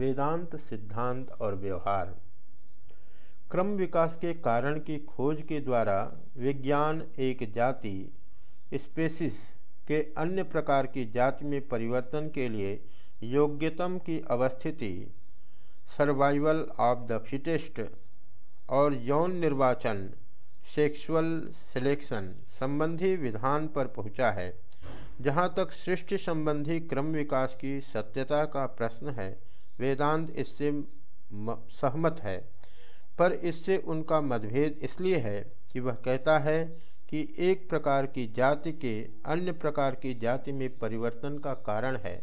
वेदांत, सिद्धांत और व्यवहार। क्रम विकास के कारण की खोज के द्वारा विज्ञान एक जाति, स्पेसिस के अन्य प्रकार की जाति में परिवर्तन के लिए योग्यतम की अवस्थिति, सर्वाइवल ऑफ़ द फिटेस्ट और यौन निर्वाचन, सेक्सुअल सिलेक्शन संबंधी विधान पर पहुँचा है, जहाँ तक सृष्टि संबंधी क्रम विकास की सत्यता का प्रश्न है। वेदांत इससे सहमत है, पर इससे उनका मतभेद इसलिए है कि वह कहता है कि एक प्रकार की जाति के अन्य प्रकार की जाति में परिवर्तन का कारण है।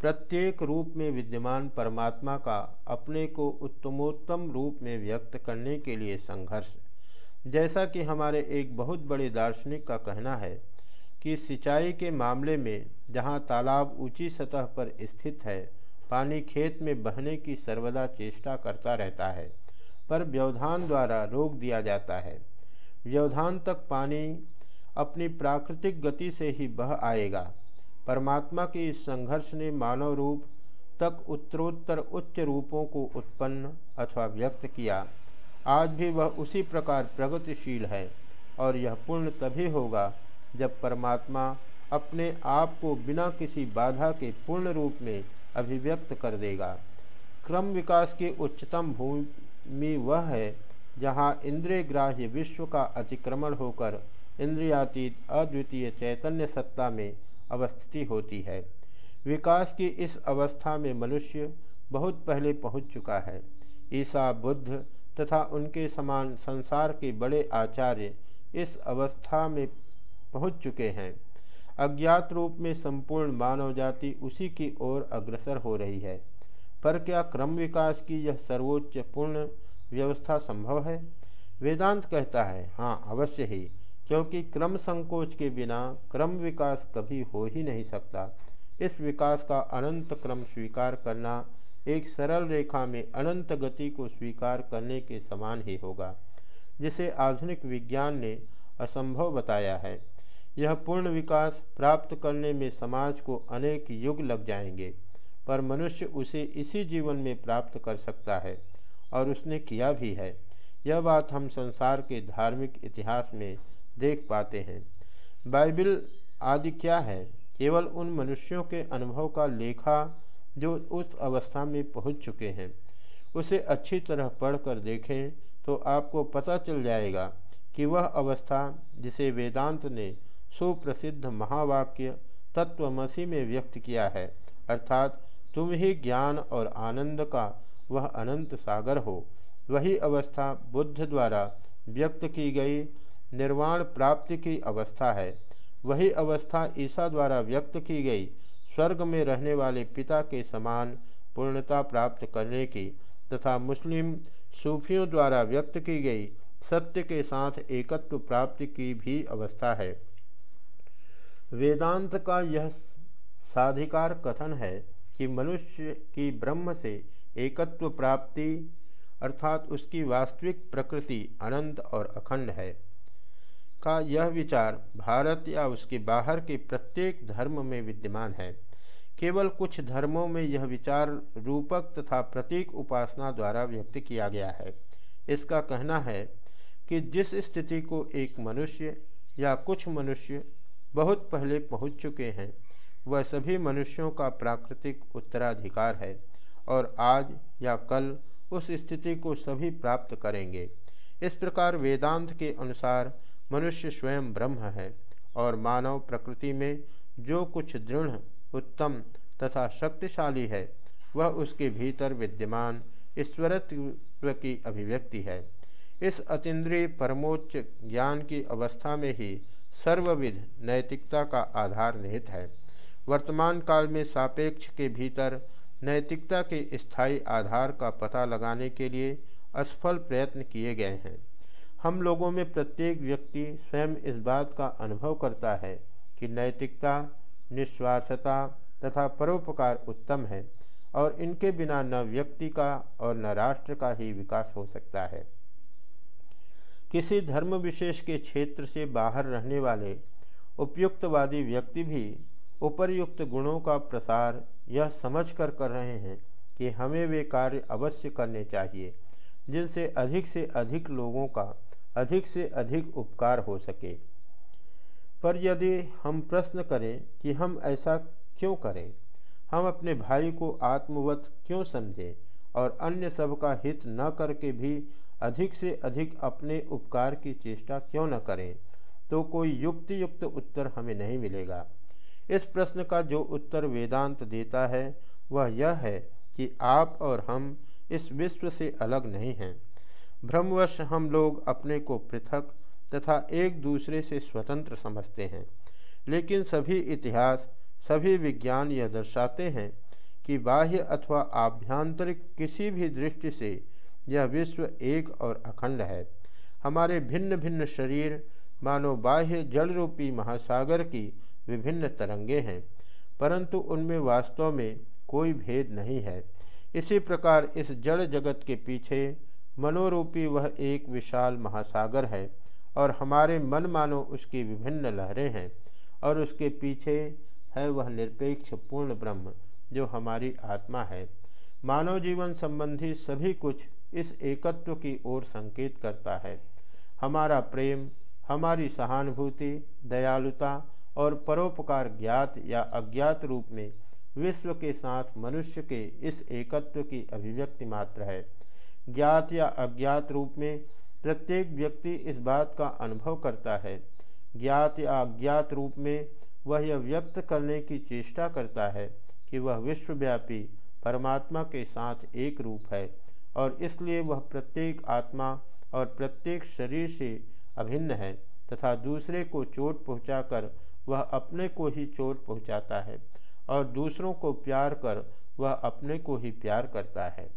प्रत्येक रूप में विद्यमान परमात्मा का अपने को उत्तमोत्तम रूप में व्यक्त करने के लिए संघर्ष। जैसा कि हमारे एक बहुत बड़े दार्शनिक का कहना है कि सिंचाई के मामले में जहाँ तालाब ऊँची सतह पर स्थित है पानी खेत में बहने की सर्वदा चेष्टा करता रहता है, पर व्यवधान द्वारा रोक दिया जाता है। व्यवधान तक पानी अपनी प्राकृतिक गति से ही बह आएगा। परमात्मा के इस संघर्ष ने मानव रूप तक उत्तरोत्तर उच्च रूपों को उत्पन्न अथवा व्यक्त किया। आज भी वह उसी प्रकार प्रगतिशील है और यह पूर्ण तभी होगा जब परमात्मा अपने आप को बिना किसी बाधा के पूर्ण रूप में अभिव्यक्त कर देगा। क्रम विकास की उच्चतम भूमि वह है, जहाँ इंद्रिय ग्राह्य विश्व का अतिक्रमण होकर इंद्रियातीत अद्वितीय चैतन्य सत्ता में अवस्थिति होती है। विकास की इस अवस्था में मनुष्य बहुत पहले पहुँच चुका है। ईसा बुद्ध तथा उनके समान संसार के बड़े आचार्य इस अवस्था में पहुँच चुके हैं। अज्ञात रूप में संपूर्ण मानव जाति उसी की ओर अग्रसर हो रही है। पर क्या क्रम विकास की यह सर्वोच्च पूर्ण व्यवस्था संभव है? वेदांत कहता है हाँ अवश्य ही, क्योंकि क्रम संकोच के बिना क्रम विकास कभी हो ही नहीं सकता। इस विकास का अनंत क्रम स्वीकार करना एक सरल रेखा में अनंत गति को स्वीकार करने के समान ही होगा, जिसे आधुनिक विज्ञान ने असंभव बताया है। यह पूर्ण विकास प्राप्त करने में समाज को अनेक युग लग जाएँगे, पर मनुष्य उसे इसी जीवन में प्राप्त कर सकता है, और उसने किया भी है। यह बात हम संसार के धार्मिक इतिहास में देख पाते हैं। बाइबल आदि क्या है? केवल उन मनुष्यों के अनुभव का लेखा जो उस अवस्था में पहुँच चुके हैं। उसे अच्छी तरह पढ़कर देखें तो आपको पता चल जाएगा कि वह अवस्था जिसे वेदांत ने सुप्रसिद्ध महावाक्य तत्वमसी में व्यक्त किया है, अर्थात तुम ही ज्ञान और आनंद का वह अनंत सागर हो। वही अवस्था बुद्ध द्वारा व्यक्त की गई निर्वाण प्राप्ति की अवस्था है। वही अवस्था ईसा द्वारा व्यक्त की गई स्वर्ग में रहने वाले पिता के समान पूर्णता प्राप्त करने की तथा मुस्लिम सूफियों द्वारा व्यक्त की गई सत्य के साथ एकत्व प्राप्ति की भी अवस्था है। वेदांत का यह साधिकार कथन है कि मनुष्य की ब्रह्म से एकत्व प्राप्ति अर्थात उसकी वास्तविक प्रकृति अनंत और अखंड है का यह विचार भारत या उसके बाहर के प्रत्येक धर्म में विद्यमान है। केवल कुछ धर्मों में यह विचार रूपक तथा प्रतीक उपासना द्वारा व्यक्त किया गया है। इसका कहना है कि जिस स्थिति को एक मनुष्य या कुछ मनुष्य बहुत पहले पहुँच चुके हैं। वह सभी मनुष्यों का प्राकृतिक उत्तराधिकार है और आज या कल उस स्थिति को सभी प्राप्त करेंगे। इस प्रकार वेदांत के अनुसार मनुष्य स्वयं ब्रह्म है और मानव प्रकृति में जो कुछ दृढ़, उत्तम तथा शक्तिशाली है, वह उसके भीतर विद्यमान ईश्वरत्व की अभिव्यक्ति है। इस अतीन्द्रिय परमोच्च ज्ञान की अवस्था में ही सर्वविध नैतिकता का आधार निहित है। वर्तमान काल में सापेक्ष के भीतर नैतिकता के स्थायी आधार का पता लगाने के लिए असफल प्रयत्न किए गए हैं। हम लोगों में प्रत्येक व्यक्ति स्वयं इस बात का अनुभव करता है कि नैतिकता, निस्वार्थता तथा परोपकार उत्तम है और इनके बिना न व्यक्ति का और न राष्ट्र का ही विकास हो सकता है। किसी धर्म विशेष के क्षेत्र से बाहर रहने वाले उपयुक्तवादी व्यक्ति भी उपरयुक्त गुणों का प्रसार यह समझ कर कर रहे हैं कि हमें वे कार्य अवश्य करने चाहिए, जिनसे अधिक से अधिक लोगों का अधिक से अधिक उपकार हो सके। पर यदि हम प्रश्न करें कि हम ऐसा क्यों करें, हम अपने भाई को आत्मवत क्यों समझें और अन्य सब का हित न करके भी अधिक से अधिक अपने उपकार की चेष्टा क्यों न करें तो कोई युक्ति युक्त उत्तर हमें नहीं मिलेगा। इस प्रश्न का जो उत्तर वेदांत देता है, वह यह है कि आप और हम इस विश्व से अलग नहीं हैं। भ्रमवश हम लोग अपने को पृथक तथा एक दूसरे से स्वतंत्र समझते हैं। लेकिन सभी इतिहास, सभी विज्ञान यह दर्शाते हैं कि बाह्य अथवा आभ्यांतरिक किसी भी दृष्टि से यह विश्व एक और अखंड है। हमारे भिन्न भिन्न शरीर मानो बाह्य जल रूपी महासागर की विभिन्न तरंगे हैं, परंतु उनमें वास्तव में कोई भेद नहीं है। इसी प्रकार इस जड़ जगत के पीछे मनोरूपी वह एक विशाल महासागर है, और हमारे मन मानो उसकी विभिन्न लहरें हैं, और उसके पीछे है वह निरपेक्ष पूर्ण ब्रह्म जो हमारी आत्मा है। मानव जीवन संबंधी सभी कुछ इस एकत्व की ओर संकेत करता है। हमारा प्रेम, हमारी सहानुभूति, दयालुता और परोपकार ज्ञात या अज्ञात रूप में विश्व के साथ मनुष्य के इस एकत्व की अभिव्यक्ति मात्र है। ज्ञात या अज्ञात रूप में प्रत्येक व्यक्ति इस बात का अनुभव करता है। ज्ञात या अज्ञात रूप में वह यह व्यक्त करने की चेष्टा करता है कि वह विश्वव्यापी परमात्मा के साथ एक रूप है। और इसलिए वह प्रत्येक आत्मा और प्रत्येक शरीर से अभिन्न है तथा दूसरे को चोट पहुंचाकर वह अपने को ही चोट पहुंचाता है और दूसरों को प्यार कर वह अपने को ही प्यार करता है।